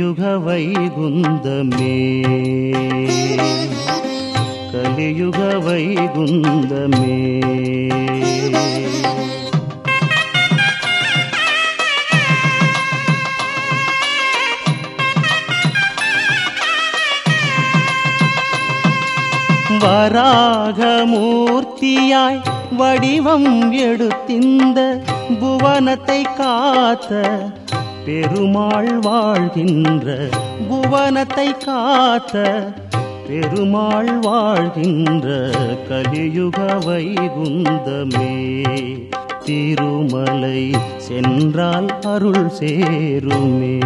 கலியுக வைகுந்தமே கலியுக வைகுந்தமே வராகமூர்த்தியாய் வடிவம் எடுத்திந்த புவனத்தை காத்த பெருமாள் வாழ்கின்ற புவனத்தை காத்த பெருமாள் வாழ்கின்ற கலியுக வைகுந்தமே. திருமலை சென்றால் அருள் சேருமே.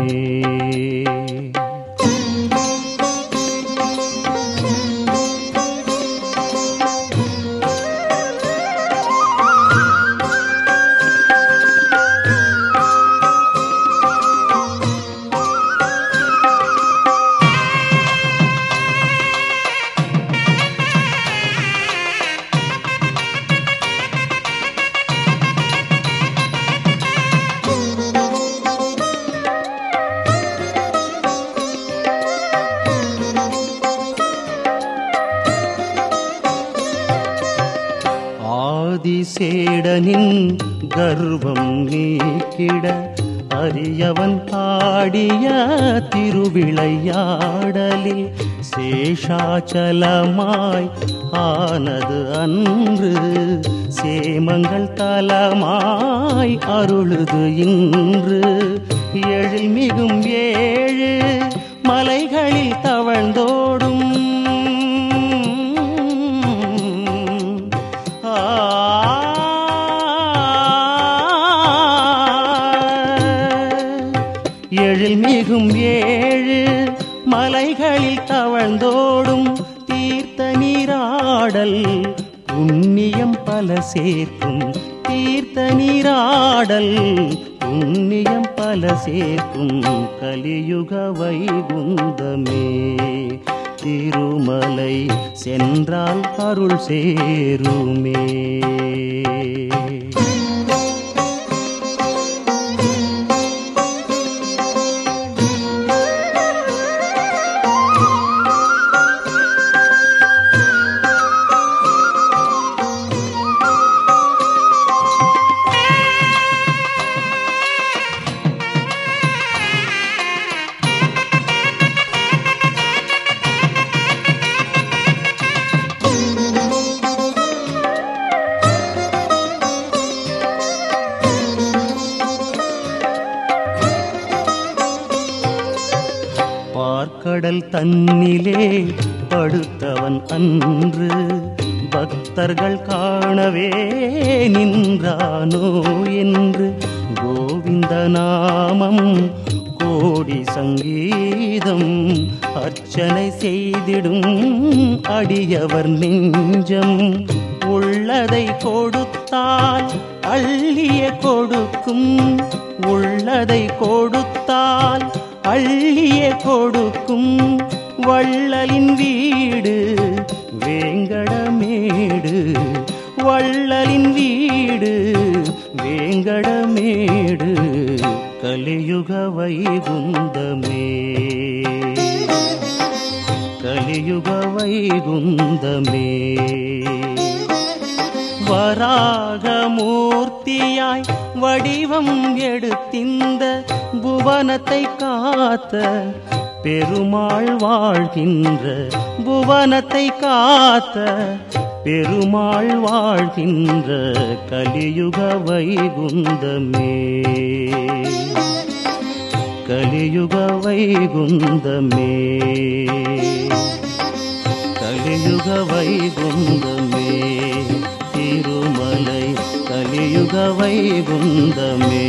சேடனின் கர்வம் நீக்கிட அரியவன் பாடிய திருவிளையாடலில் சேஷாச்சலமாய் ஆனது அன்று. சேமங்கள் தலமாய் அருளுது இன்று. எழில் மிகும் ஏழு மலைகளில் தவழ்ந்தோ எழில் மிகும் ஏழு மலைகளில் தவழ்ந்தோடும் தீர்த்த நீராடல் புண்ணியம் பல சேர்க்கும். தீர்த்த நீராடல் புண்ணியம் பல சேர்க்கும். கலியுக வைகுந்தமே திருமலை சென்றால் அருள் சேருமே. பார்க்கடல் தன்னிலே படுத்தவன் அன்று பக்தர்கள் காணவே நின்றானோ என்று கோவிந்த நாமம் கோடி சங்கீதம் அர்ச்சனை செய்திடும் அடியவர் நெஞ்சம். உள்ளதை கொடுத்தால் அள்ளிய கொடுக்கும். உள்ளதை கொடுத்தால் அள்ளிய கொடுக்கும் வள்ளலின் வீடு வேங்கடமேடு. வள்ளலின் வீடு வேங்கடமேடு. கலியுக வைகுந்தமே. கலியுக வைகுந்தமே. வராகமூர்த்தியாய் வடிவம் எடுத்திந்த புவனத்தை காத்த பெருமாள் வாழ்கின்ற புவனத்தை காத்த பெருமாள் வாழ்கின்ற கலியுக வைகுந்தமே. கலியுக வைகுந்தமே. கலியுக வைகுந்தமே. திருமலை கலியுக வைகுந்தமே